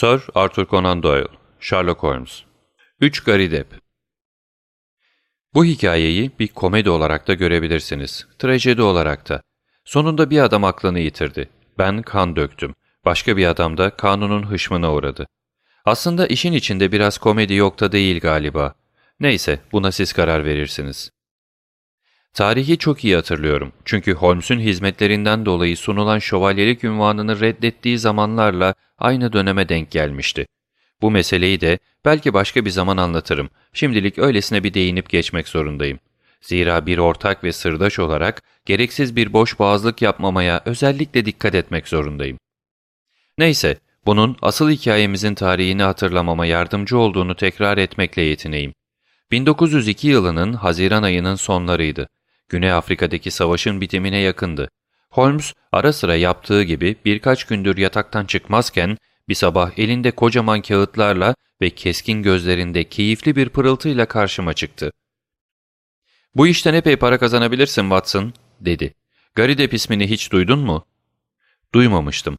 Sir Arthur Conan Doyle, Sherlock Holmes 3 Garidep Bu hikayeyi bir komedi olarak da görebilirsiniz, trajedi olarak da. Sonunda bir adam aklını yitirdi. Ben kan döktüm. Başka bir adam da kanunun hışmına uğradı. Aslında işin içinde biraz komedi yok da değil galiba. Neyse, buna siz karar verirsiniz. Tarihi çok iyi hatırlıyorum. Çünkü Holmes'un hizmetlerinden dolayı sunulan şövalyelik ünvanını reddettiği zamanlarla aynı döneme denk gelmişti. Bu meseleyi de belki başka bir zaman anlatırım. Şimdilik öylesine bir değinip geçmek zorundayım. Zira bir ortak ve sırdaş olarak gereksiz bir boş boğazlık yapmamaya özellikle dikkat etmek zorundayım. Neyse, bunun asıl hikayemizin tarihini hatırlamama yardımcı olduğunu tekrar etmekle yetineyim. 1902 yılının Haziran ayının sonlarıydı. Güney Afrika'daki savaşın bitimine yakındı. Holmes ara sıra yaptığı gibi birkaç gündür yataktan çıkmazken bir sabah elinde kocaman kağıtlarla ve keskin gözlerinde keyifli bir pırıltıyla karşıma çıktı. ''Bu işten epey para kazanabilirsin Watson.'' dedi. ''Garidep ismini hiç duydun mu?'' ''Duymamıştım.''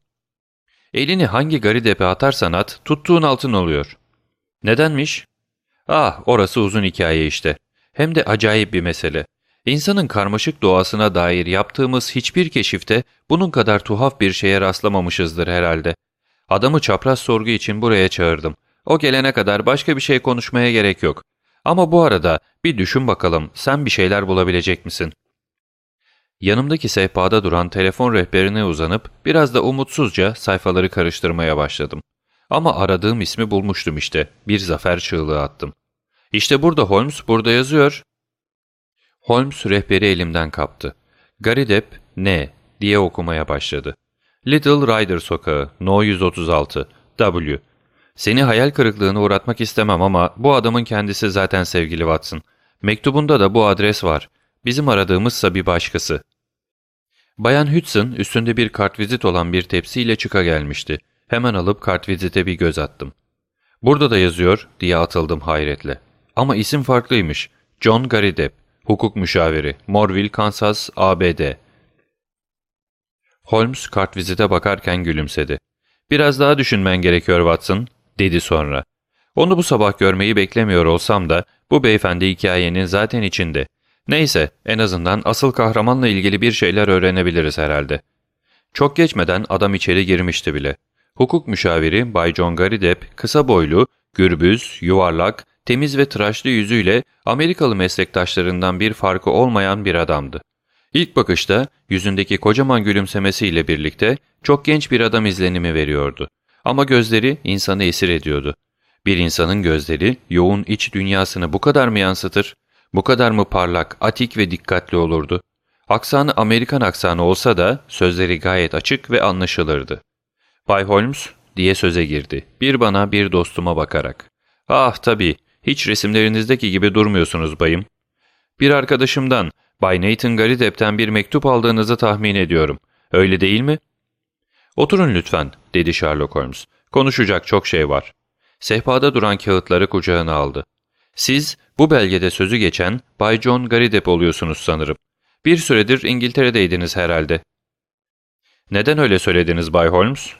''Elini hangi Garidep'e atarsan at, tuttuğun altın oluyor.'' ''Nedenmiş?'' ''Ah, orası uzun hikaye işte. Hem de acayip bir mesele. İnsanın karmaşık doğasına dair yaptığımız hiçbir keşifte bunun kadar tuhaf bir şeye rastlamamışızdır herhalde. Adamı çapraz sorgu için buraya çağırdım. O gelene kadar başka bir şey konuşmaya gerek yok. Ama bu arada bir düşün bakalım sen bir şeyler bulabilecek misin? Yanımdaki sehpada duran telefon rehberine uzanıp biraz da umutsuzca sayfaları karıştırmaya başladım. Ama aradığım ismi bulmuştum işte. Bir zafer çığlığı attım. İşte burada Holmes, burada yazıyor. Holmes rehberi elimden kaptı. Garidep ne diye okumaya başladı. Little Rider Sokağı, No 136, W. Seni hayal kırıklığına uğratmak istemem ama bu adamın kendisi zaten sevgili Watson. Mektubunda da bu adres var. Bizim aradığımızsa bir başkası. Bayan Hudson üstünde bir kartvizit olan bir tepsiyle çıka gelmişti. Hemen alıp kartvizite bir göz attım. Burada da yazıyor diye atıldım hayretle. Ama isim farklıymış. John Garidep. Hukuk müşaviri, Morville, Kansas, ABD. Holmes kartvizite bakarken gülümsedi. ''Biraz daha düşünmen gerekiyor Watson.'' dedi sonra. Onu bu sabah görmeyi beklemiyor olsam da bu beyefendi hikayenin zaten içinde. Neyse en azından asıl kahramanla ilgili bir şeyler öğrenebiliriz herhalde. Çok geçmeden adam içeri girmişti bile. Hukuk müşaviri Bay John Garidep kısa boylu, gürbüz, yuvarlak, temiz ve tıraşlı yüzüyle Amerikalı meslektaşlarından bir farkı olmayan bir adamdı. İlk bakışta yüzündeki kocaman gülümsemesiyle birlikte çok genç bir adam izlenimi veriyordu. Ama gözleri insanı esir ediyordu. Bir insanın gözleri yoğun iç dünyasını bu kadar mı yansıtır? Bu kadar mı parlak, atik ve dikkatli olurdu? Aksanı Amerikan aksanı olsa da sözleri gayet açık ve anlaşılırdı. Bay Holmes diye söze girdi. Bir bana bir dostuma bakarak. Ah tabii hiç resimlerinizdeki gibi durmuyorsunuz bayım. Bir arkadaşımdan, Bay Nathan Garidep'ten bir mektup aldığınızı tahmin ediyorum. Öyle değil mi? Oturun lütfen, dedi Sherlock Holmes. Konuşacak çok şey var. Sehpada duran kağıtları kucağına aldı. Siz, bu belgede sözü geçen Bay John Garidep oluyorsunuz sanırım. Bir süredir İngiltere'deydiniz herhalde. Neden öyle söylediniz Bay Holmes?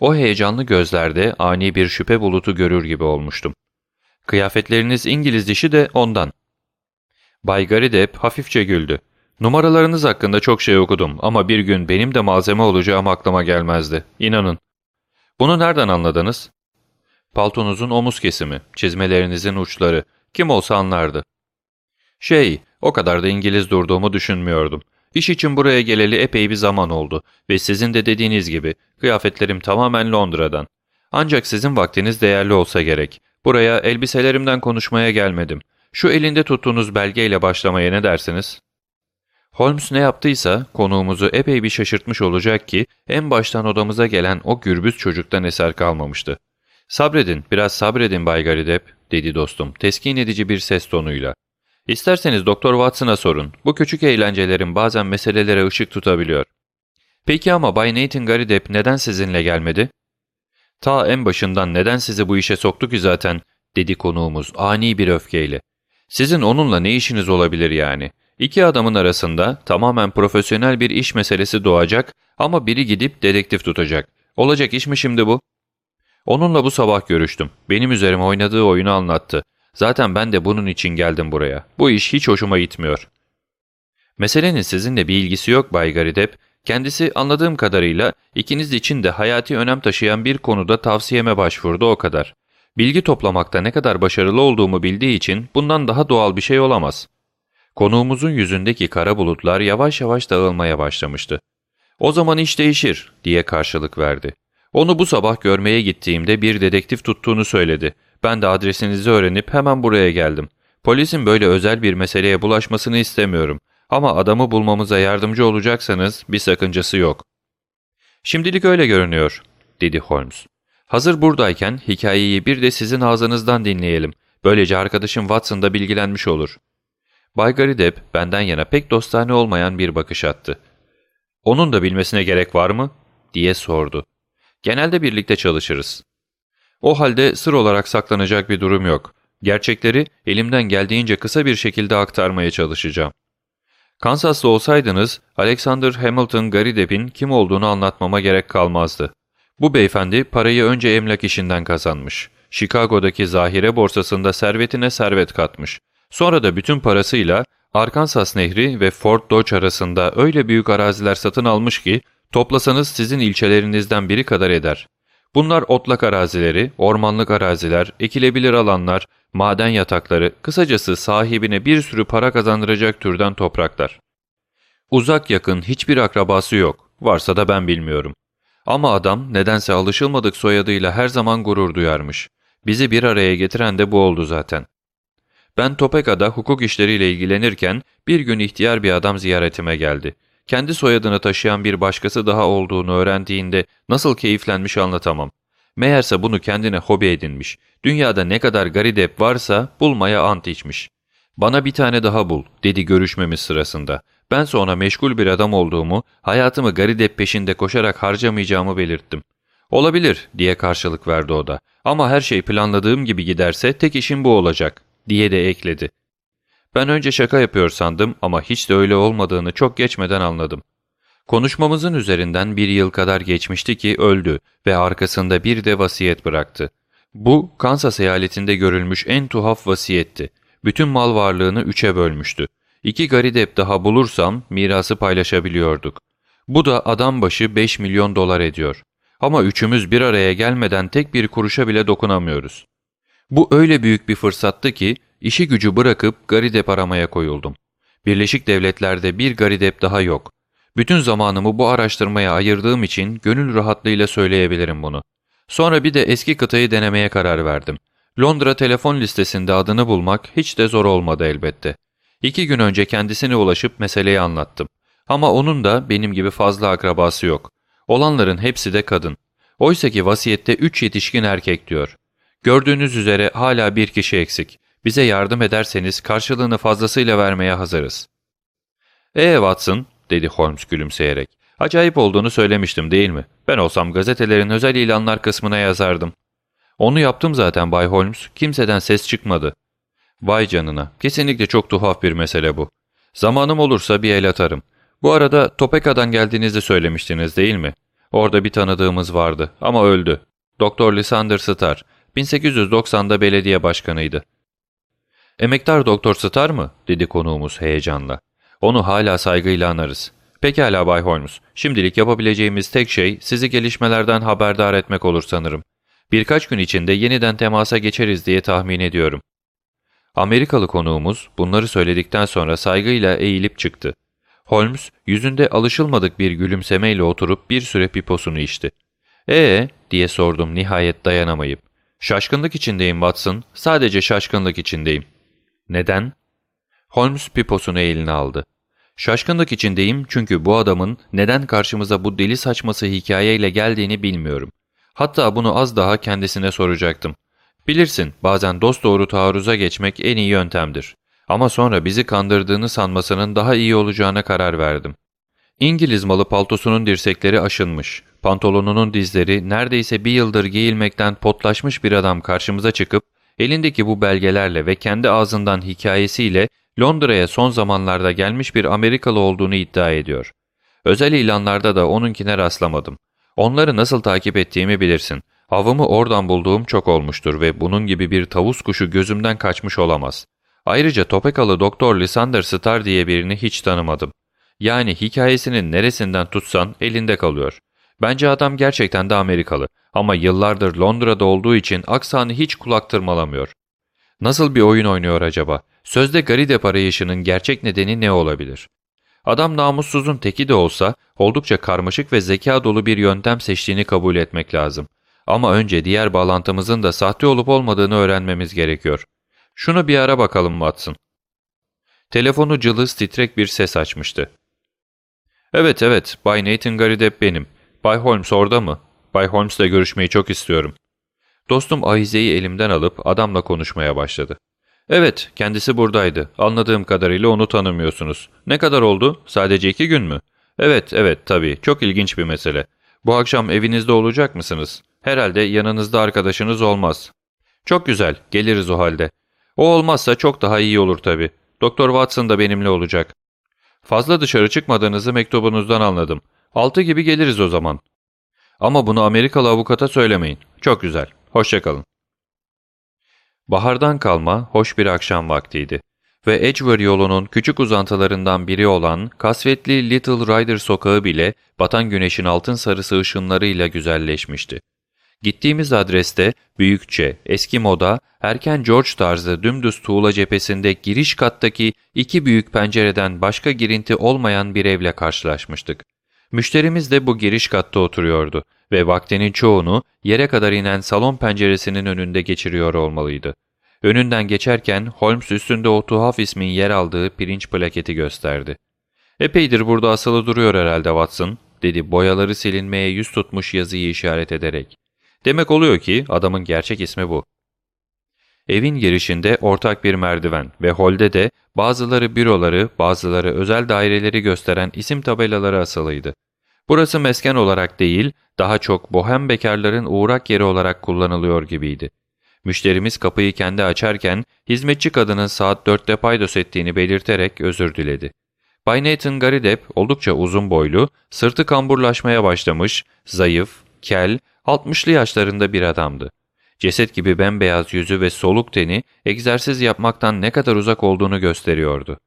O heyecanlı gözlerde ani bir şüphe bulutu görür gibi olmuştum. Kıyafetleriniz İngiliz dişi de ondan. Bay Garidep hafifçe güldü. Numaralarınız hakkında çok şey okudum ama bir gün benim de malzeme olacağım aklıma gelmezdi. İnanın. Bunu nereden anladınız? Paltonuzun omuz kesimi, çizmelerinizin uçları. Kim olsa anlardı. Şey, o kadar da İngiliz durduğumu düşünmüyordum. İş için buraya geleli epey bir zaman oldu ve sizin de dediğiniz gibi kıyafetlerim tamamen Londra'dan. Ancak sizin vaktiniz değerli olsa gerek. Buraya elbiselerimden konuşmaya gelmedim. Şu elinde tuttuğunuz belgeyle başlamaya ne dersiniz? Holmes ne yaptıysa konuğumuzu epey bir şaşırtmış olacak ki en baştan odamıza gelen o gürbüz çocuktan eser kalmamıştı. Sabredin, biraz sabredin Bay Garidep, dedi dostum teskin edici bir ses tonuyla. İsterseniz Doktor Watson'a sorun. Bu küçük eğlencelerin bazen meselelere ışık tutabiliyor. Peki ama Bay Nathan Garidep neden sizinle gelmedi? Ta en başından neden sizi bu işe soktu ki zaten, dedi konuğumuz ani bir öfkeyle. Sizin onunla ne işiniz olabilir yani? İki adamın arasında tamamen profesyonel bir iş meselesi doğacak ama biri gidip dedektif tutacak. Olacak iş mi şimdi bu? Onunla bu sabah görüştüm. Benim üzerime oynadığı oyunu anlattı. Zaten ben de bunun için geldim buraya. Bu iş hiç hoşuma gitmiyor. Meselenin sizinle bir ilgisi yok Bay Garidep. Kendisi anladığım kadarıyla ikiniz için de hayati önem taşıyan bir konuda tavsiyeme başvurdu o kadar. Bilgi toplamakta ne kadar başarılı olduğumu bildiği için bundan daha doğal bir şey olamaz. Konuğumuzun yüzündeki kara bulutlar yavaş yavaş dağılmaya başlamıştı. O zaman iş değişir diye karşılık verdi. Onu bu sabah görmeye gittiğimde bir dedektif tuttuğunu söyledi. Ben de adresinizi öğrenip hemen buraya geldim. Polisin böyle özel bir meseleye bulaşmasını istemiyorum. Ama adamı bulmamıza yardımcı olacaksanız bir sakıncası yok. Şimdilik öyle görünüyor, dedi Holmes. Hazır buradayken hikayeyi bir de sizin ağzınızdan dinleyelim. Böylece arkadaşım Watson da bilgilenmiş olur. Bay Garidep benden yana pek dostane olmayan bir bakış attı. Onun da bilmesine gerek var mı? diye sordu. Genelde birlikte çalışırız. O halde sır olarak saklanacak bir durum yok. Gerçekleri elimden geldiğince kısa bir şekilde aktarmaya çalışacağım. Kansas'ta olsaydınız Alexander Hamilton Garidep'in kim olduğunu anlatmama gerek kalmazdı. Bu beyefendi parayı önce emlak işinden kazanmış. Chicago'daki zahire borsasında servetine servet katmış. Sonra da bütün parasıyla Arkansas Nehri ve Fort Dodge arasında öyle büyük araziler satın almış ki toplasanız sizin ilçelerinizden biri kadar eder. Bunlar otlak arazileri, ormanlık araziler, ekilebilir alanlar, maden yatakları, kısacası sahibine bir sürü para kazandıracak türden topraklar. Uzak yakın hiçbir akrabası yok, varsa da ben bilmiyorum. Ama adam nedense alışılmadık soyadıyla her zaman gurur duyarmış. Bizi bir araya getiren de bu oldu zaten. Ben Topeka'da hukuk işleriyle ilgilenirken bir gün ihtiyar bir adam ziyaretime geldi. Kendi soyadını taşıyan bir başkası daha olduğunu öğrendiğinde nasıl keyiflenmiş anlatamam. Meğerse bunu kendine hobi edinmiş. Dünyada ne kadar garidep varsa bulmaya ant içmiş. Bana bir tane daha bul dedi görüşmemiz sırasında. Ben sonra meşgul bir adam olduğumu, hayatımı garidep peşinde koşarak harcamayacağımı belirttim. Olabilir diye karşılık verdi o da. Ama her şey planladığım gibi giderse tek işim bu olacak diye de ekledi. Ben önce şaka yapıyor sandım ama hiç de öyle olmadığını çok geçmeden anladım. Konuşmamızın üzerinden bir yıl kadar geçmişti ki öldü ve arkasında bir de vasiyet bıraktı. Bu, Kansas eyaletinde görülmüş en tuhaf vasiyetti. Bütün mal varlığını üçe bölmüştü. İki garidep daha bulursam mirası paylaşabiliyorduk. Bu da adam başı 5 milyon dolar ediyor. Ama üçümüz bir araya gelmeden tek bir kuruşa bile dokunamıyoruz. Bu öyle büyük bir fırsattı ki işi gücü bırakıp garidep aramaya koyuldum. Birleşik Devletler'de bir garidep daha yok. Bütün zamanımı bu araştırmaya ayırdığım için gönül rahatlığıyla söyleyebilirim bunu. Sonra bir de eski kıtayı denemeye karar verdim. Londra telefon listesinde adını bulmak hiç de zor olmadı elbette. İki gün önce kendisine ulaşıp meseleyi anlattım. Ama onun da benim gibi fazla akrabası yok. Olanların hepsi de kadın. Oysa ki vasiyette üç yetişkin erkek diyor. Gördüğünüz üzere hala bir kişi eksik. Bize yardım ederseniz karşılığını fazlasıyla vermeye hazırız. ''Ee Watson'' dedi Holmes gülümseyerek. ''Acayip olduğunu söylemiştim değil mi? Ben olsam gazetelerin özel ilanlar kısmına yazardım.'' ''Onu yaptım zaten Bay Holmes. Kimseden ses çıkmadı.'' ''Vay canına. Kesinlikle çok tuhaf bir mesele bu. Zamanım olursa bir el atarım. Bu arada Topeka'dan geldiğinizi söylemiştiniz değil mi? Orada bir tanıdığımız vardı ama öldü. Doktor Lysander Starr. 1890'da belediye başkanıydı. ''Emektar Doktor Starr mı?'' dedi konuğumuz heyecanla. ''Onu hala saygıyla anarız. Pekala Bay Holmes, şimdilik yapabileceğimiz tek şey sizi gelişmelerden haberdar etmek olur sanırım. Birkaç gün içinde yeniden temasa geçeriz diye tahmin ediyorum.'' Amerikalı konuğumuz bunları söyledikten sonra saygıyla eğilip çıktı. Holmes yüzünde alışılmadık bir gülümsemeyle oturup bir süre piposunu içti. ''Ee?'' diye sordum nihayet dayanamayıp. ''Şaşkınlık içindeyim Watson, sadece şaşkınlık içindeyim.'' ''Neden?'' Holmes piposunu eline aldı. ''Şaşkınlık içindeyim çünkü bu adamın neden karşımıza bu deli saçması hikayeyle geldiğini bilmiyorum. Hatta bunu az daha kendisine soracaktım. Bilirsin bazen dosdoğru taarruza geçmek en iyi yöntemdir. Ama sonra bizi kandırdığını sanmasının daha iyi olacağına karar verdim. İngiliz malı paltosunun dirsekleri aşınmış, pantolonunun dizleri neredeyse bir yıldır giyilmekten potlaşmış bir adam karşımıza çıkıp, elindeki bu belgelerle ve kendi ağzından hikayesiyle Londra'ya son zamanlarda gelmiş bir Amerikalı olduğunu iddia ediyor. Özel ilanlarda da onunkine rastlamadım. Onları nasıl takip ettiğimi bilirsin. Avımı oradan bulduğum çok olmuştur ve bunun gibi bir tavus kuşu gözümden kaçmış olamaz. Ayrıca Topekalı Doktor Lysander Star diye birini hiç tanımadım. Yani hikayesinin neresinden tutsan elinde kalıyor. Bence adam gerçekten de Amerikalı ama yıllardır Londra'da olduğu için aksanı hiç kulak tırmalamıyor. Nasıl bir oyun oynuyor acaba? Sözde Garidep arayışının gerçek nedeni ne olabilir? Adam namussuzun teki de olsa oldukça karmaşık ve zeka dolu bir yöntem seçtiğini kabul etmek lazım. Ama önce diğer bağlantımızın da sahte olup olmadığını öğrenmemiz gerekiyor. Şunu bir ara bakalım Watson. Telefonu cılız titrek bir ses açmıştı. Evet evet, Bay Nathan Garidep benim. Bay Holmes orada mı? Bay Holmes'le görüşmeyi çok istiyorum. Dostum ahizeyi elimden alıp adamla konuşmaya başladı. Evet, kendisi buradaydı. Anladığım kadarıyla onu tanımıyorsunuz. Ne kadar oldu? Sadece iki gün mü? Evet, evet tabii. Çok ilginç bir mesele. Bu akşam evinizde olacak mısınız? Herhalde yanınızda arkadaşınız olmaz. Çok güzel, geliriz o halde. O olmazsa çok daha iyi olur tabii. Doktor Watson da benimle olacak. Fazla dışarı çıkmadığınızı mektubunuzdan anladım. Altı gibi geliriz o zaman. Ama bunu Amerikalı avukata söylemeyin. Çok güzel. Hoşçakalın. Bahardan kalma hoş bir akşam vaktiydi ve Edgeworth yolunun küçük uzantılarından biri olan kasvetli Little Rider sokağı bile batan güneşin altın sarısı ışınlarıyla güzelleşmişti. Gittiğimiz adreste büyükçe, eski moda, erken George tarzı dümdüz tuğla cephesinde giriş kattaki iki büyük pencereden başka girinti olmayan bir evle karşılaşmıştık. Müşterimiz de bu giriş katta oturuyordu ve vaktinin çoğunu yere kadar inen salon penceresinin önünde geçiriyor olmalıydı. Önünden geçerken Holmes üstünde o tuhaf ismin yer aldığı pirinç plaketi gösterdi. ''Epeydir burada asılı duruyor herhalde Watson.'' dedi boyaları silinmeye yüz tutmuş yazıyı işaret ederek. Demek oluyor ki adamın gerçek ismi bu. Evin girişinde ortak bir merdiven ve holde de bazıları büroları, bazıları özel daireleri gösteren isim tabelaları asılıydı. Burası mesken olarak değil, daha çok bohem bekarların uğrak yeri olarak kullanılıyor gibiydi. Müşterimiz kapıyı kendi açarken hizmetçi kadının saat dörtte paydos ettiğini belirterek özür diledi. Bay Nathan Garidep oldukça uzun boylu, sırtı kamburlaşmaya başlamış, zayıf, kel, 60'lı yaşlarında bir adamdı. Ceset gibi bembeyaz yüzü ve soluk teni egzersiz yapmaktan ne kadar uzak olduğunu gösteriyordu.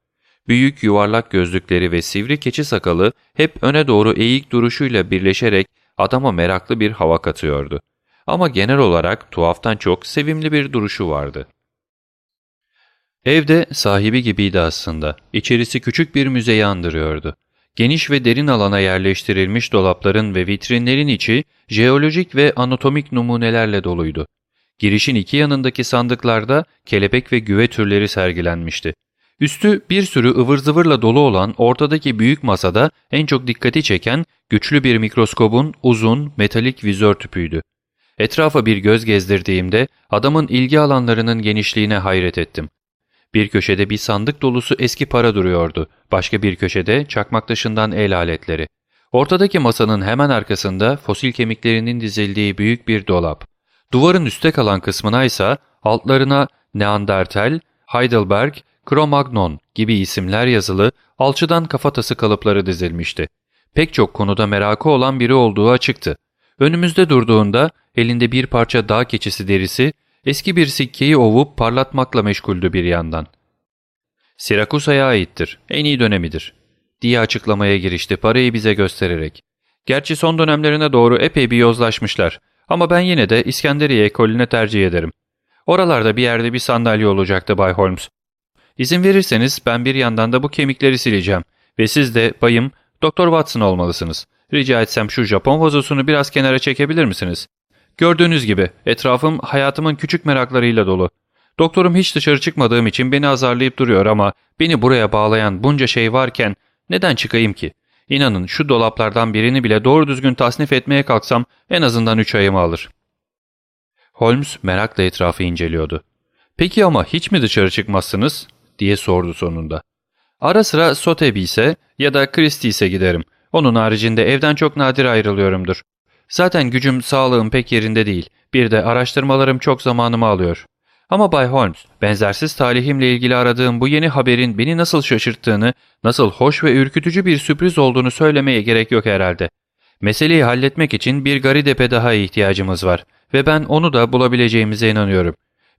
Büyük yuvarlak gözlükleri ve sivri keçi sakalı hep öne doğru eğik duruşuyla birleşerek adama meraklı bir hava katıyordu. Ama genel olarak tuhaftan çok sevimli bir duruşu vardı. Evde sahibi gibiydi aslında. İçerisi küçük bir müzeyi andırıyordu. Geniş ve derin alana yerleştirilmiş dolapların ve vitrinlerin içi jeolojik ve anatomik numunelerle doluydu. Girişin iki yanındaki sandıklarda kelebek ve güve türleri sergilenmişti. Üstü bir sürü ıvır zıvırla dolu olan ortadaki büyük masada en çok dikkati çeken güçlü bir mikroskobun uzun metalik vizör tüpüydü. Etrafa bir göz gezdirdiğimde adamın ilgi alanlarının genişliğine hayret ettim. Bir köşede bir sandık dolusu eski para duruyordu. Başka bir köşede çakmak taşından el aletleri. Ortadaki masanın hemen arkasında fosil kemiklerinin dizildiği büyük bir dolap. Duvarın üstte kalan kısmına ise altlarına Neandertal, Heidelberg, Cro-Magnon gibi isimler yazılı alçıdan kafatası kalıpları dizilmişti. Pek çok konuda merakı olan biri olduğu açıktı. Önümüzde durduğunda elinde bir parça dağ keçisi derisi Eski bir sikkeyi ovup parlatmakla meşguldü bir yandan. Sirakusa'ya aittir, en iyi dönemidir, diye açıklamaya girişti parayı bize göstererek. Gerçi son dönemlerine doğru epey bir yozlaşmışlar ama ben yine de İskenderiye ekolüne tercih ederim. Oralarda bir yerde bir sandalye olacaktı Bay Holmes. İzin verirseniz ben bir yandan da bu kemikleri sileceğim ve siz de bayım Doktor Watson olmalısınız. Rica etsem şu Japon vazosunu biraz kenara çekebilir misiniz? Gördüğünüz gibi etrafım hayatımın küçük meraklarıyla dolu. Doktorum hiç dışarı çıkmadığım için beni azarlayıp duruyor ama beni buraya bağlayan bunca şey varken neden çıkayım ki? İnanın şu dolaplardan birini bile doğru düzgün tasnif etmeye kalksam en azından üç ayımı alır. Holmes merakla etrafı inceliyordu. Peki ama hiç mi dışarı çıkmazsınız? diye sordu sonunda. Ara sıra Sotheby's'e ya da Christie's'e giderim. Onun haricinde evden çok nadir ayrılıyorumdur. Zaten gücüm, sağlığım pek yerinde değil. Bir de araştırmalarım çok zamanımı alıyor. Ama Bay Holmes, benzersiz talihimle ilgili aradığım bu yeni haberin beni nasıl şaşırttığını, nasıl hoş ve ürkütücü bir sürpriz olduğunu söylemeye gerek yok herhalde. Meseleyi halletmek için bir garidepe daha ihtiyacımız var ve ben onu da bulabileceğimize inanıyorum.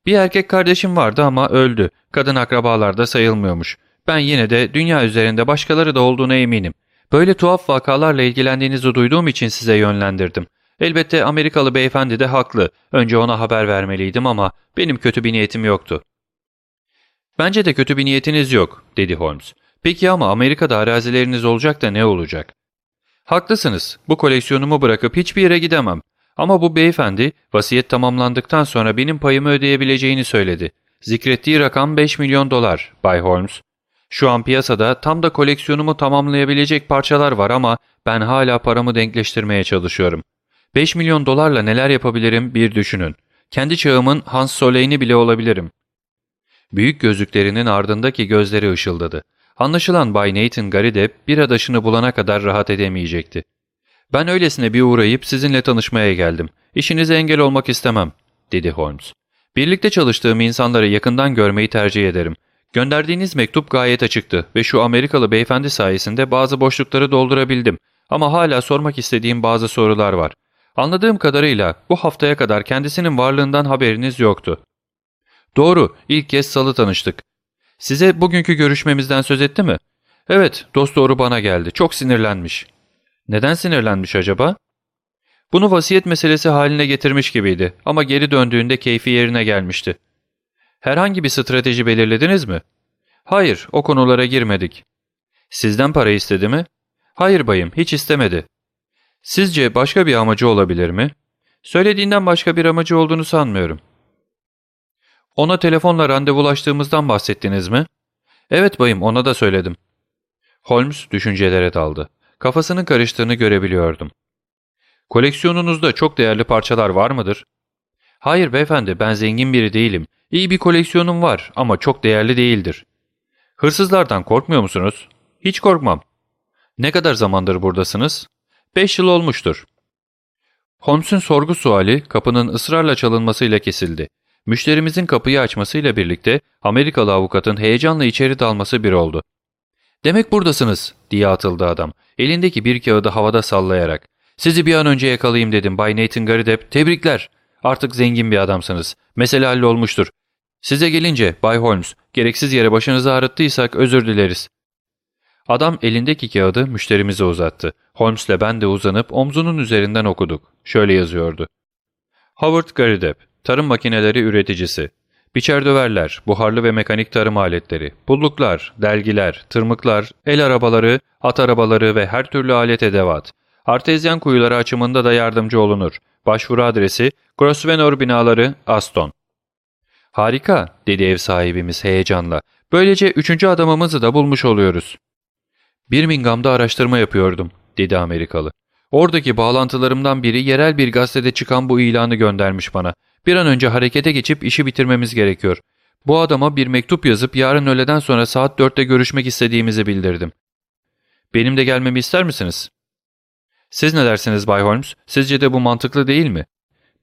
Bir erkek kardeşim vardı ama öldü. Kadın akrabalar da sayılmıyormuş. Ben yine de dünya üzerinde başkaları da olduğuna eminim. Böyle tuhaf vakalarla ilgilendiğinizi duyduğum için size yönlendirdim. Elbette Amerikalı beyefendi de haklı. Önce ona haber vermeliydim ama benim kötü bir niyetim yoktu. Bence de kötü bir niyetiniz yok, dedi Holmes. Peki ama Amerika'da arazileriniz olacak da ne olacak? Haklısınız. Bu koleksiyonumu bırakıp hiçbir yere gidemem. Ama bu beyefendi vasiyet tamamlandıktan sonra benim payımı ödeyebileceğini söyledi. Zikrettiği rakam 5 milyon dolar, Bay Holmes. Şu an piyasada tam da koleksiyonumu tamamlayabilecek parçalar var ama ben hala paramı denkleştirmeye çalışıyorum. 5 milyon dolarla neler yapabilirim bir düşünün. Kendi çağımın Hans Soley'ni bile olabilirim. Büyük gözlüklerinin ardındaki gözleri ışıldadı. Anlaşılan Bay Nathan Garidep bir adaşını bulana kadar rahat edemeyecekti. Ben öylesine bir uğrayıp sizinle tanışmaya geldim. İşinize engel olmak istemem, dedi Holmes. Birlikte çalıştığım insanları yakından görmeyi tercih ederim. Gönderdiğiniz mektup gayet açıktı ve şu Amerikalı beyefendi sayesinde bazı boşlukları doldurabildim. Ama hala sormak istediğim bazı sorular var. Anladığım kadarıyla bu haftaya kadar kendisinin varlığından haberiniz yoktu. Doğru, ilk kez salı tanıştık. Size bugünkü görüşmemizden söz etti mi? Evet, dost doğru bana geldi. Çok sinirlenmiş. Neden sinirlenmiş acaba? Bunu vasiyet meselesi haline getirmiş gibiydi ama geri döndüğünde keyfi yerine gelmişti. Herhangi bir strateji belirlediniz mi? Hayır, o konulara girmedik. Sizden para istedi mi? Hayır bayım, hiç istemedi. Sizce başka bir amacı olabilir mi? Söylediğinden başka bir amacı olduğunu sanmıyorum. Ona telefonla randevulaştığımızdan bahsettiniz mi? Evet bayım, ona da söyledim. Holmes düşüncelere daldı. Kafasının karıştığını görebiliyordum. Koleksiyonunuzda çok değerli parçalar var mıdır? Hayır beyefendi, ben zengin biri değilim. İyi bir koleksiyonum var ama çok değerli değildir. Hırsızlardan korkmuyor musunuz? Hiç korkmam. Ne kadar zamandır buradasınız? Beş yıl olmuştur. Holmes'un sorgu suali kapının ısrarla çalınmasıyla kesildi. Müşterimizin kapıyı açmasıyla birlikte Amerikalı avukatın heyecanla içeri dalması bir oldu. ''Demek buradasınız.'' diye atıldı adam. Elindeki bir kağıdı havada sallayarak. ''Sizi bir an önce yakalayayım dedim Bay Nathan Garidep. Tebrikler. Artık zengin bir adamsınız. Mesele hallolmuştur. Size gelince Bay Holmes, gereksiz yere başınızı ağrıttıysak özür dileriz. Adam elindeki kağıdı müşterimize uzattı. Holmes'le ben de uzanıp omzunun üzerinden okuduk. Şöyle yazıyordu. Howard Garidep, tarım makineleri üreticisi. Biçer döverler, buharlı ve mekanik tarım aletleri, bulluklar, delgiler, tırmıklar, el arabaları, at arabaları ve her türlü alet edevat. Artezyen kuyuları açımında da yardımcı olunur. Başvuru adresi Grosvenor binaları Aston. Harika, dedi ev sahibimiz heyecanla. Böylece üçüncü adamımızı da bulmuş oluyoruz. Birmingham'da araştırma yapıyordum, dedi Amerikalı. Oradaki bağlantılarımdan biri yerel bir gazetede çıkan bu ilanı göndermiş bana. Bir an önce harekete geçip işi bitirmemiz gerekiyor. Bu adama bir mektup yazıp yarın öğleden sonra saat dörtte görüşmek istediğimizi bildirdim. Benim de gelmemi ister misiniz? Siz ne dersiniz Bay Holmes? Sizce de bu mantıklı değil mi?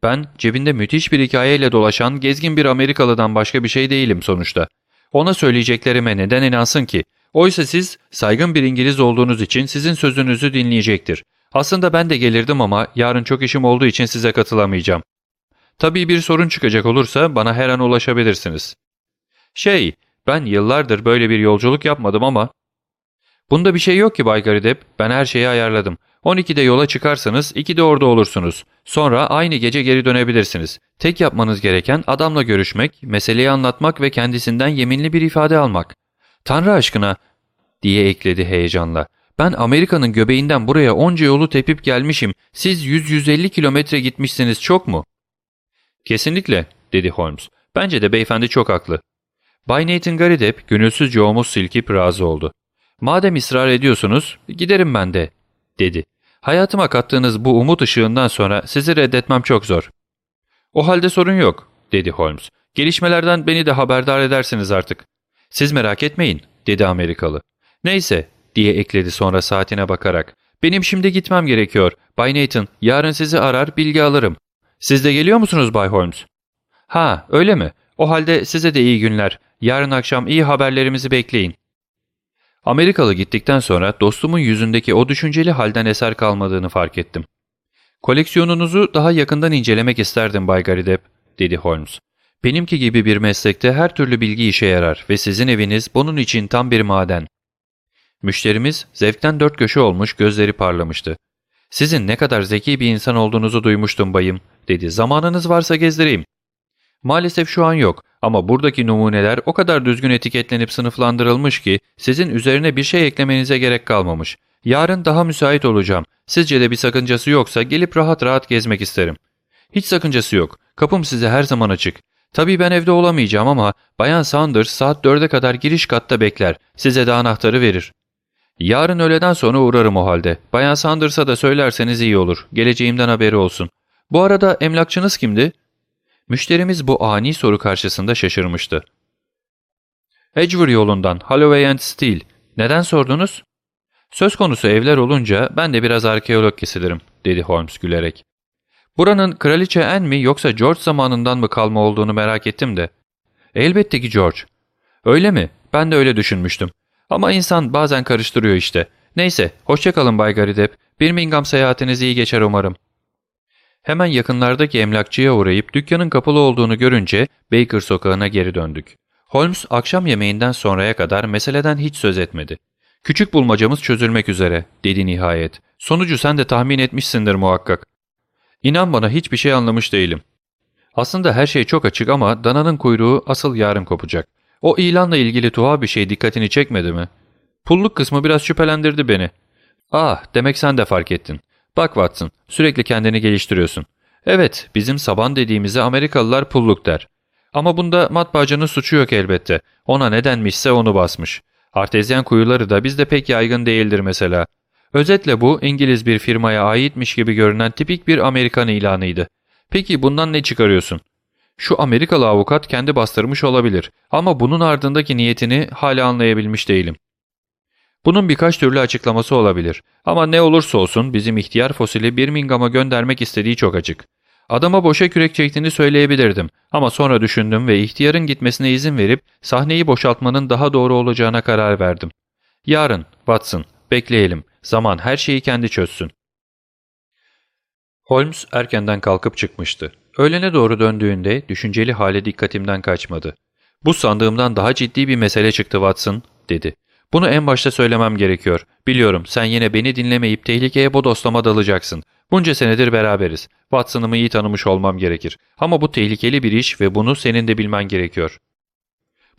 Ben cebinde müthiş bir hikayeyle dolaşan gezgin bir Amerikalıdan başka bir şey değilim sonuçta. Ona söyleyeceklerime neden inansın ki? Oysa siz saygın bir İngiliz olduğunuz için sizin sözünüzü dinleyecektir. Aslında ben de gelirdim ama yarın çok işim olduğu için size katılamayacağım. Tabii bir sorun çıkacak olursa bana her an ulaşabilirsiniz. Şey, ben yıllardır böyle bir yolculuk yapmadım ama... Bunda bir şey yok ki Bay Garidep, ben her şeyi ayarladım. 12'de yola çıkarsanız 2'de orada olursunuz. Sonra aynı gece geri dönebilirsiniz. Tek yapmanız gereken adamla görüşmek, meseleyi anlatmak ve kendisinden yeminli bir ifade almak. Tanrı aşkına diye ekledi heyecanla. Ben Amerika'nın göbeğinden buraya onca yolu tepip gelmişim. Siz 100-150 kilometre gitmişsiniz çok mu? Kesinlikle dedi Holmes. Bence de beyefendi çok haklı. Bay Nathan Garidep gönülsüzce omuz silkip razı oldu. Madem ısrar ediyorsunuz giderim ben de dedi. Hayatıma kattığınız bu umut ışığından sonra sizi reddetmem çok zor. O halde sorun yok, dedi Holmes. Gelişmelerden beni de haberdar edersiniz artık. Siz merak etmeyin, dedi Amerikalı. Neyse, diye ekledi sonra saatine bakarak. Benim şimdi gitmem gerekiyor. Bay Nathan, yarın sizi arar, bilgi alırım. Siz de geliyor musunuz Bay Holmes? Ha, öyle mi? O halde size de iyi günler. Yarın akşam iyi haberlerimizi bekleyin. Amerikalı gittikten sonra dostumun yüzündeki o düşünceli halden eser kalmadığını fark ettim. Koleksiyonunuzu daha yakından incelemek isterdim Bay Garidep, dedi Holmes. Benimki gibi bir meslekte her türlü bilgi işe yarar ve sizin eviniz bunun için tam bir maden. Müşterimiz zevkten dört köşe olmuş gözleri parlamıştı. Sizin ne kadar zeki bir insan olduğunuzu duymuştum bayım, dedi. Zamanınız varsa gezdireyim. Maalesef şu an yok ama buradaki numuneler o kadar düzgün etiketlenip sınıflandırılmış ki sizin üzerine bir şey eklemenize gerek kalmamış. Yarın daha müsait olacağım. Sizce de bir sakıncası yoksa gelip rahat rahat gezmek isterim. Hiç sakıncası yok. Kapım size her zaman açık. Tabii ben evde olamayacağım ama Bayan Saunders saat dörde kadar giriş katta bekler. Size de anahtarı verir. Yarın öğleden sonra uğrarım o halde. Bayan Sanders'a da söylerseniz iyi olur. Geleceğimden haberi olsun. Bu arada emlakçınız kimdi? Müşterimiz bu ani soru karşısında şaşırmıştı. Edgeworth yolundan, Holloway and Steel. Neden sordunuz? Söz konusu evler olunca ben de biraz arkeolog kesilirim, dedi Holmes gülerek. Buranın kraliçe Anne mi yoksa George zamanından mı kalma olduğunu merak ettim de. Elbette ki George. Öyle mi? Ben de öyle düşünmüştüm. Ama insan bazen karıştırıyor işte. Neyse, hoşçakalın Bay Garidep. Birmingham seyahatiniz iyi geçer umarım. Hemen yakınlardaki emlakçıya uğrayıp dükkanın kapalı olduğunu görünce Baker sokağına geri döndük. Holmes akşam yemeğinden sonraya kadar meseleden hiç söz etmedi. Küçük bulmacamız çözülmek üzere, dedi nihayet. Sonucu sen de tahmin etmişsindir muhakkak. İnan bana hiçbir şey anlamış değilim. Aslında her şey çok açık ama dananın kuyruğu asıl yarın kopacak. O ilanla ilgili tuhaf bir şey dikkatini çekmedi mi? Pulluk kısmı biraz şüphelendirdi beni. Ah, demek sen de fark ettin. Bak Watson, sürekli kendini geliştiriyorsun. Evet, bizim saban dediğimize Amerikalılar pulluk der. Ama bunda matbaacının suçu yok elbette. Ona nedenmişse onu basmış. Artezyen kuyuları da bizde pek yaygın değildir mesela. Özetle bu İngiliz bir firmaya aitmiş gibi görünen tipik bir Amerikan ilanıydı. Peki bundan ne çıkarıyorsun? Şu Amerikalı avukat kendi bastırmış olabilir ama bunun ardındaki niyetini hala anlayabilmiş değilim. Bunun birkaç türlü açıklaması olabilir ama ne olursa olsun bizim ihtiyar fosili Birmingham'a göndermek istediği çok açık. Adama boşa kürek çektiğini söyleyebilirdim ama sonra düşündüm ve ihtiyarın gitmesine izin verip sahneyi boşaltmanın daha doğru olacağına karar verdim. Yarın, Watson, bekleyelim. Zaman her şeyi kendi çözsün. Holmes erkenden kalkıp çıkmıştı. Öğlene doğru döndüğünde düşünceli hale dikkatimden kaçmadı. ''Bu sandığımdan daha ciddi bir mesele çıktı Watson.'' dedi. ''Bunu en başta söylemem gerekiyor. Biliyorum sen yine beni dinlemeyip tehlikeye bodoslama dalacaksın. Bunca senedir beraberiz. Watson'ımı iyi tanımış olmam gerekir. Ama bu tehlikeli bir iş ve bunu senin de bilmen gerekiyor.''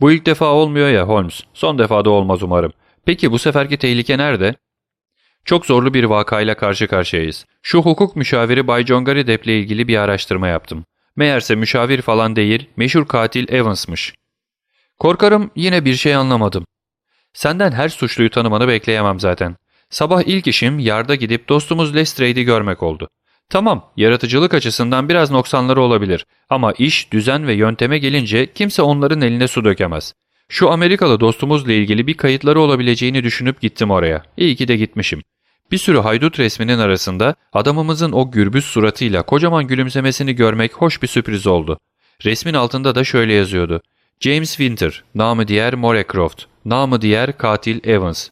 ''Bu ilk defa olmuyor ya Holmes. Son defa da olmaz umarım. Peki bu seferki tehlike nerede?'' Çok zorlu bir vakayla karşı karşıyayız. Şu hukuk müşaviri Bay John Garidep ile ilgili bir araştırma yaptım. Meğerse müşavir falan değil, meşhur katil Evans'mış. Korkarım yine bir şey anlamadım. Senden her suçluyu tanımanı bekleyemem zaten. Sabah ilk işim yarda gidip dostumuz Lestrade'i görmek oldu. Tamam, yaratıcılık açısından biraz noksanları olabilir ama iş, düzen ve yönteme gelince kimse onların eline su dökemez. Şu Amerikalı dostumuzla ilgili bir kayıtları olabileceğini düşünüp gittim oraya. İyi ki de gitmişim. Bir sürü haydut resminin arasında adamımızın o gürbüz suratıyla kocaman gülümsemesini görmek hoş bir sürpriz oldu. Resmin altında da şöyle yazıyordu. James Winter, namı diğer Morecroft, namı diğer katil Evans.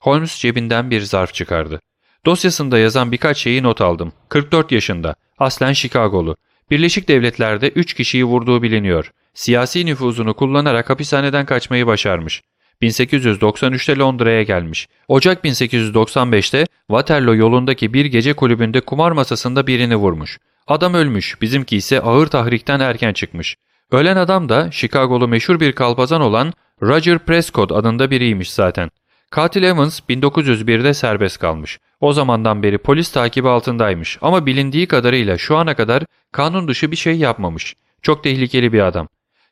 Holmes cebinden bir zarf çıkardı. Dosyasında yazan birkaç şeyi not aldım. 44 yaşında, aslen Chicago'lu. Birleşik Devletler'de 3 kişiyi vurduğu biliniyor. Siyasi nüfuzunu kullanarak hapishaneden kaçmayı başarmış. 1893'te Londra'ya gelmiş. Ocak 1895'te Waterloo yolundaki bir gece kulübünde kumar masasında birini vurmuş. Adam ölmüş, bizimki ise ağır tahrikten erken çıkmış. Ölen adam da Chicago'lu meşhur bir kalpazan olan Roger Prescott adında biriymiş zaten. Katil Evans 1901'de serbest kalmış. O zamandan beri polis takibi altındaymış ama bilindiği kadarıyla şu ana kadar kanun dışı bir şey yapmamış. Çok tehlikeli bir adam.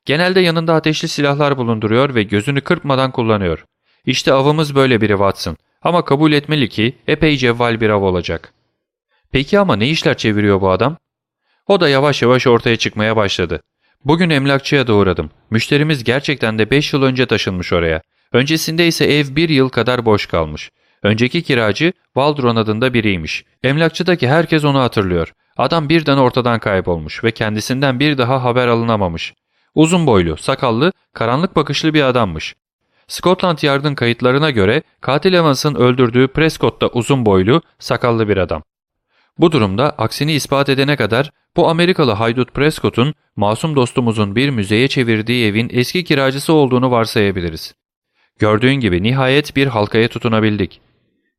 Genelde yanında ateşli silahlar bulunduruyor ve gözünü kırpmadan kullanıyor. İşte avımız böyle biri Watson. Ama kabul etmeli ki epey cevval bir av olacak. Peki ama ne işler çeviriyor bu adam? O da yavaş yavaş ortaya çıkmaya başladı. Bugün emlakçıya da uğradım. Müşterimiz gerçekten de 5 yıl önce taşınmış oraya. Öncesinde ise ev 1 yıl kadar boş kalmış. Önceki kiracı Waldron adında biriymiş. Emlakçıdaki herkes onu hatırlıyor. Adam birden ortadan kaybolmuş ve kendisinden bir daha haber alınamamış. Uzun boylu, sakallı, karanlık bakışlı bir adammış. Scotland Yard'ın kayıtlarına göre katil Evans'ın öldürdüğü Prescott'ta uzun boylu, sakallı bir adam. Bu durumda aksini ispat edene kadar bu Amerikalı haydut Prescott'un masum dostumuzun bir müzeye çevirdiği evin eski kiracısı olduğunu varsayabiliriz. Gördüğün gibi nihayet bir halkaya tutunabildik.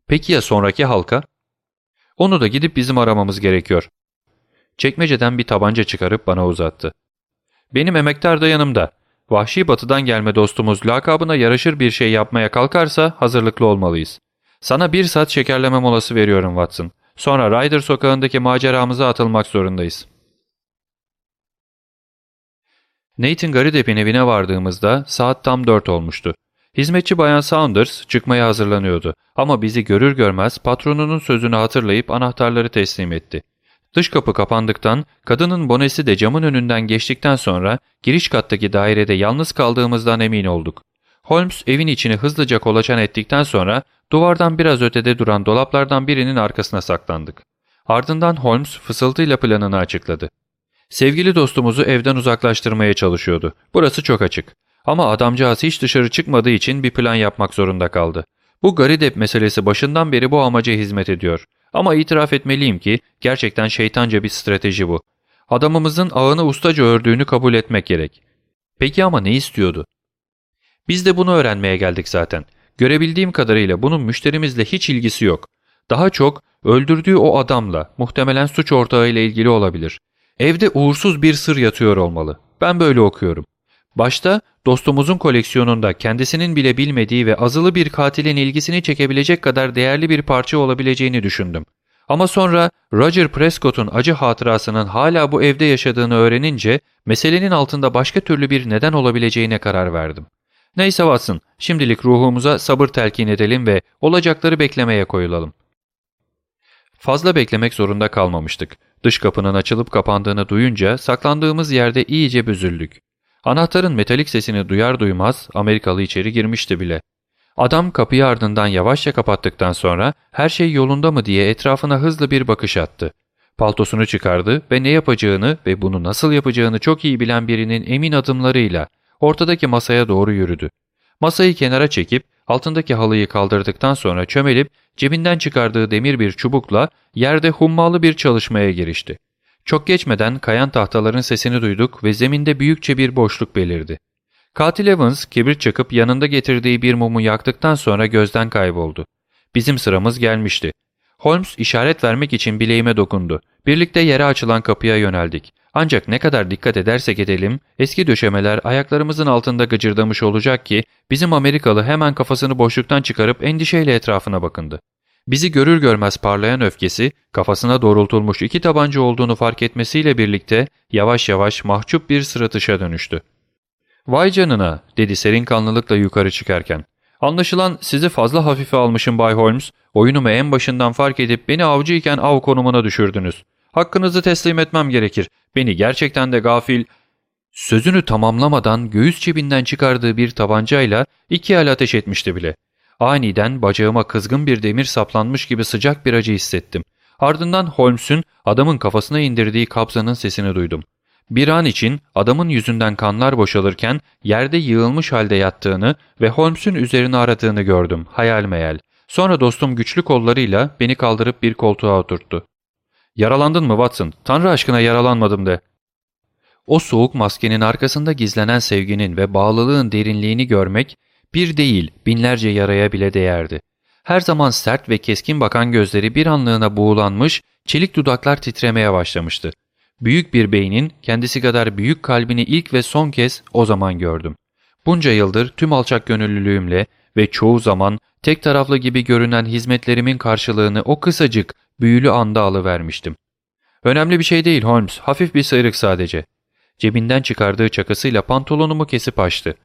Peki ya sonraki halka? Onu da gidip bizim aramamız gerekiyor. Çekmeceden bir tabanca çıkarıp bana uzattı. Benim emektar da yanımda. Vahşi batıdan gelme dostumuz lakabına yaraşır bir şey yapmaya kalkarsa hazırlıklı olmalıyız. Sana bir saat şekerleme molası veriyorum Watson. Sonra Ryder sokağındaki maceramıza atılmak zorundayız. Nathan Garidep'in evine vardığımızda saat tam dört olmuştu. Hizmetçi Bayan Saunders çıkmaya hazırlanıyordu ama bizi görür görmez patronunun sözünü hatırlayıp anahtarları teslim etti. Dış kapı kapandıktan, kadının bonesi de camın önünden geçtikten sonra giriş kattaki dairede yalnız kaldığımızdan emin olduk. Holmes evin içini hızlıca kolaçan ettikten sonra duvardan biraz ötede duran dolaplardan birinin arkasına saklandık. Ardından Holmes fısıltıyla planını açıkladı. Sevgili dostumuzu evden uzaklaştırmaya çalışıyordu. Burası çok açık. Ama adamcağız hiç dışarı çıkmadığı için bir plan yapmak zorunda kaldı. Bu Garidep meselesi başından beri bu amaca hizmet ediyor. Ama itiraf etmeliyim ki gerçekten şeytanca bir strateji bu. Adamımızın ağını ustaca ördüğünü kabul etmek gerek. Peki ama ne istiyordu? Biz de bunu öğrenmeye geldik zaten. Görebildiğim kadarıyla bunun müşterimizle hiç ilgisi yok. Daha çok öldürdüğü o adamla, muhtemelen suç ortağıyla ilgili olabilir. Evde uğursuz bir sır yatıyor olmalı. Ben böyle okuyorum. Başta dostumuzun koleksiyonunda kendisinin bile bilmediği ve azılı bir katilin ilgisini çekebilecek kadar değerli bir parça olabileceğini düşündüm. Ama sonra Roger Prescott'un acı hatırasının hala bu evde yaşadığını öğrenince meselenin altında başka türlü bir neden olabileceğine karar verdim. Neyse Watson, şimdilik ruhumuza sabır telkin edelim ve olacakları beklemeye koyulalım. Fazla beklemek zorunda kalmamıştık. Dış kapının açılıp kapandığını duyunca saklandığımız yerde iyice büzüldük. Anahtarın metalik sesini duyar duymaz Amerikalı içeri girmişti bile. Adam kapıyı ardından yavaşça kapattıktan sonra her şey yolunda mı diye etrafına hızlı bir bakış attı. Paltosunu çıkardı ve ne yapacağını ve bunu nasıl yapacağını çok iyi bilen birinin emin adımlarıyla ortadaki masaya doğru yürüdü. Masayı kenara çekip altındaki halıyı kaldırdıktan sonra çömelip cebinden çıkardığı demir bir çubukla yerde hummalı bir çalışmaya girişti. Çok geçmeden kayan tahtaların sesini duyduk ve zeminde büyükçe bir boşluk belirdi. Katil Evans kibrit çakıp yanında getirdiği bir mumu yaktıktan sonra gözden kayboldu. Bizim sıramız gelmişti. Holmes işaret vermek için bileğime dokundu. Birlikte yere açılan kapıya yöneldik. Ancak ne kadar dikkat edersek edelim, eski döşemeler ayaklarımızın altında gıcırdamış olacak ki bizim Amerikalı hemen kafasını boşluktan çıkarıp endişeyle etrafına bakındı. Bizi görür görmez parlayan öfkesi, kafasına doğrultulmuş iki tabanca olduğunu fark etmesiyle birlikte yavaş yavaş mahcup bir sıratışa dönüştü. ''Vay canına'' dedi serin kanlılıkla yukarı çıkarken. ''Anlaşılan sizi fazla hafife almışım Bay Holmes. Oyunumu en başından fark edip beni avcıyken av konumuna düşürdünüz. Hakkınızı teslim etmem gerekir. Beni gerçekten de gafil...'' Sözünü tamamlamadan göğüs cebinden çıkardığı bir tabancayla iki el ateş etmişti bile. Aniden bacağıma kızgın bir demir saplanmış gibi sıcak bir acı hissettim. Ardından Holmes'un adamın kafasına indirdiği kabzanın sesini duydum. Bir an için adamın yüzünden kanlar boşalırken yerde yığılmış halde yattığını ve Holmes'un üzerine aradığını gördüm hayal meyal. Sonra dostum güçlü kollarıyla beni kaldırıp bir koltuğa oturttu. ''Yaralandın mı Watson? Tanrı aşkına yaralanmadım de.'' O soğuk maskenin arkasında gizlenen sevginin ve bağlılığın derinliğini görmek bir değil binlerce yaraya bile değerdi. Her zaman sert ve keskin bakan gözleri bir anlığına buğulanmış, çelik dudaklar titremeye başlamıştı. Büyük bir beynin kendisi kadar büyük kalbini ilk ve son kez o zaman gördüm. Bunca yıldır tüm alçak gönüllülüğümle ve çoğu zaman tek taraflı gibi görünen hizmetlerimin karşılığını o kısacık, büyülü anda alıvermiştim. Önemli bir şey değil Holmes, hafif bir sıyrık sadece. Cebinden çıkardığı çakısıyla pantolonumu kesip açtı.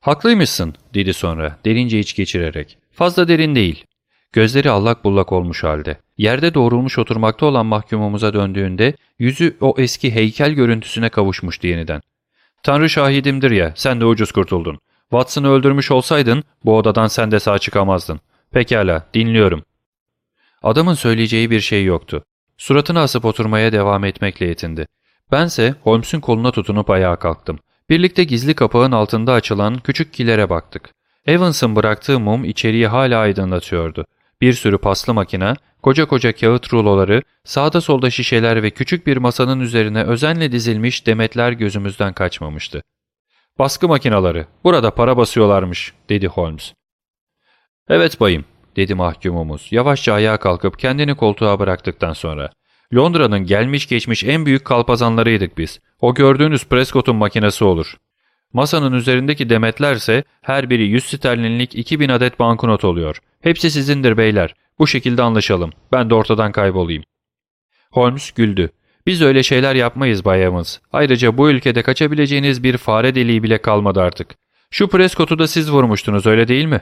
Haklıymışsın dedi sonra derince iç geçirerek. Fazla derin değil. Gözleri allak bullak olmuş halde. Yerde doğrulmuş oturmakta olan mahkumumuza döndüğünde yüzü o eski heykel görüntüsüne kavuşmuştu yeniden. Tanrı şahidimdir ya sen de ucuz kurtuldun. Watson'ı öldürmüş olsaydın bu odadan sen de sağ çıkamazdın. Pekala dinliyorum. Adamın söyleyeceği bir şey yoktu. Suratını asıp oturmaya devam etmekle yetindi. Bense Holmes'un koluna tutunup ayağa kalktım. Birlikte gizli kapağın altında açılan küçük kilere baktık. Evans'ın bıraktığı mum içeriği hala aydınlatıyordu. Bir sürü paslı makine, koca koca kağıt ruloları, sağda solda şişeler ve küçük bir masanın üzerine özenle dizilmiş demetler gözümüzden kaçmamıştı. ''Baskı makinaları, burada para basıyorlarmış.'' dedi Holmes. ''Evet bayım.'' dedi mahkumumuz yavaşça ayağa kalkıp kendini koltuğa bıraktıktan sonra. ''Londra'nın gelmiş geçmiş en büyük kalpazanlarıydık biz. O gördüğünüz Prescott'un makinesi olur. Masanın üzerindeki demetlerse her biri 100 sterlinlik 2000 adet banknot oluyor. Hepsi sizindir beyler. Bu şekilde anlaşalım. Ben de ortadan kaybolayım. Holmes güldü. Biz öyle şeyler yapmayız Bay Evans. Ayrıca bu ülkede kaçabileceğiniz bir fare deliği bile kalmadı artık. Şu Prescott'u da siz vurmuştunuz öyle değil mi?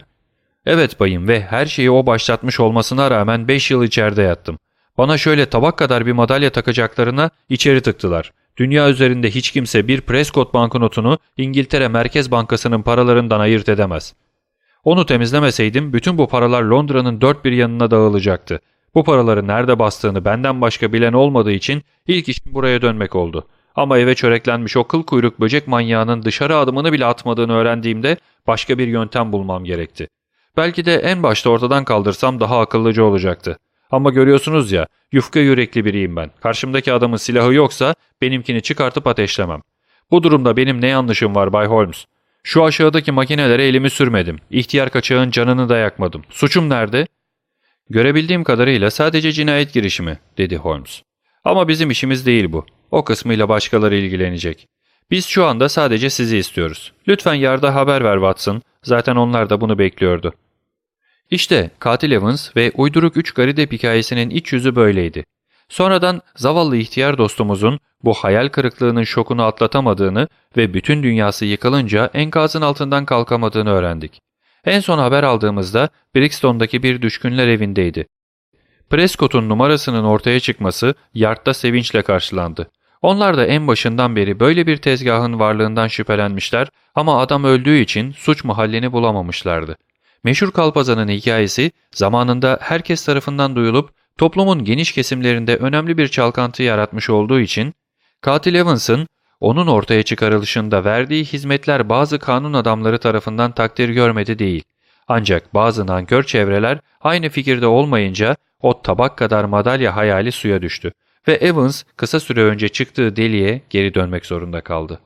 Evet bayım ve her şeyi o başlatmış olmasına rağmen 5 yıl içeride yattım. Bana şöyle tabak kadar bir madalya takacaklarına içeri tıktılar. Dünya üzerinde hiç kimse bir Prescott banknotunu İngiltere Merkez Bankası'nın paralarından ayırt edemez. Onu temizlemeseydim bütün bu paralar Londra'nın dört bir yanına dağılacaktı. Bu paraları nerede bastığını benden başka bilen olmadığı için ilk işim buraya dönmek oldu. Ama eve çöreklenmiş o kıl kuyruk böcek manyağının dışarı adımını bile atmadığını öğrendiğimde başka bir yöntem bulmam gerekti. Belki de en başta ortadan kaldırsam daha akıllıca olacaktı. Ama görüyorsunuz ya, yufka yürekli biriyim ben. Karşımdaki adamın silahı yoksa benimkini çıkartıp ateşlemem. Bu durumda benim ne yanlışım var Bay Holmes? Şu aşağıdaki makinelere elimi sürmedim. İhtiyar kaçağın canını da yakmadım. Suçum nerede? Görebildiğim kadarıyla sadece cinayet girişimi, dedi Holmes. Ama bizim işimiz değil bu. O kısmıyla başkaları ilgilenecek. Biz şu anda sadece sizi istiyoruz. Lütfen yarda haber ver Watson. Zaten onlar da bunu bekliyordu. İşte katil Evans ve uyduruk üç garidep hikayesinin iç yüzü böyleydi. Sonradan zavallı ihtiyar dostumuzun bu hayal kırıklığının şokunu atlatamadığını ve bütün dünyası yıkılınca enkazın altından kalkamadığını öğrendik. En son haber aldığımızda Brixton'daki bir düşkünler evindeydi. Prescott'un numarasının ortaya çıkması yardta sevinçle karşılandı. Onlar da en başından beri böyle bir tezgahın varlığından şüphelenmişler ama adam öldüğü için suç mahallini bulamamışlardı. Meşhur Kalpazan'ın hikayesi zamanında herkes tarafından duyulup toplumun geniş kesimlerinde önemli bir çalkantı yaratmış olduğu için katil Evans'ın onun ortaya çıkarılışında verdiği hizmetler bazı kanun adamları tarafından takdir görmedi değil. Ancak bazı nankör çevreler aynı fikirde olmayınca o tabak kadar madalya hayali suya düştü ve Evans kısa süre önce çıktığı deliğe geri dönmek zorunda kaldı.